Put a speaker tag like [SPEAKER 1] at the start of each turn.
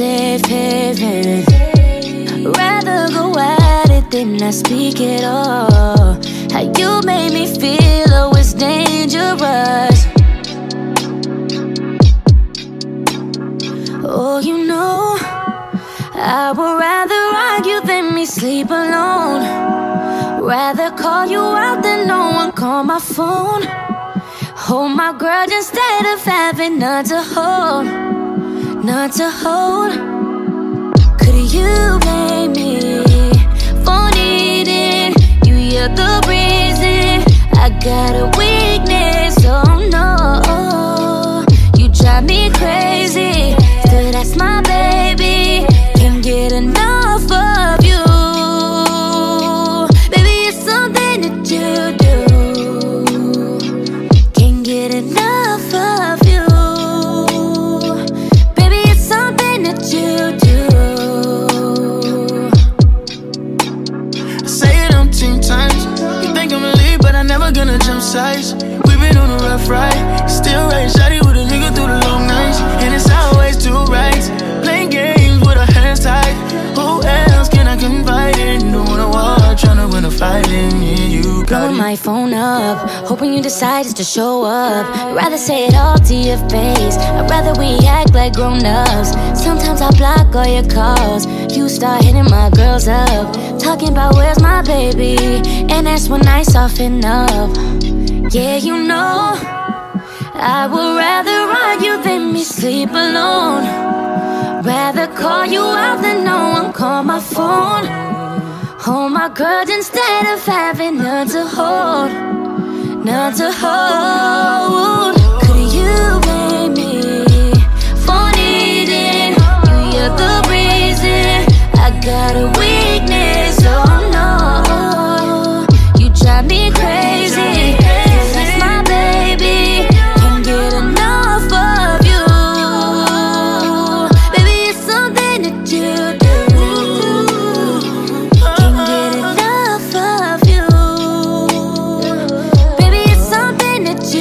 [SPEAKER 1] living. Rather go at it than not speak at all. How you made me feel, it's dangerous. Oh, you know, I would rather argue than me sleep alone. Rather call you out than no one call my phone. Hold my grudge instead of having none to hold, none to hold. Could you blame me for needing you? You're the reason I got a
[SPEAKER 2] never gonna jump sides. We been on a rough ride. Still right, shawty with a nigga through the long nights. And it's always two rights. Playing games with our hands tied. Who else can I confide in? Don't wanna war, tryna win a fight in. Yeah, you got
[SPEAKER 1] Blowing my phone up, hoping you decide just to show up. I'd Rather say it all to your face. I'd rather we act like grown ups. Sometimes I block all your calls. You start hitting my girls up, talking about where's my baby, and that's when I soften up. Yeah, you know, I would rather argue than me sleep alone. Rather call you out than no one call my phone. Hold my grudge instead of having none to hold, none to hold.